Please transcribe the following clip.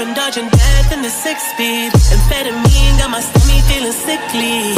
I've dodging death in the six speed. Amphetamine got my stomach feeling sickly.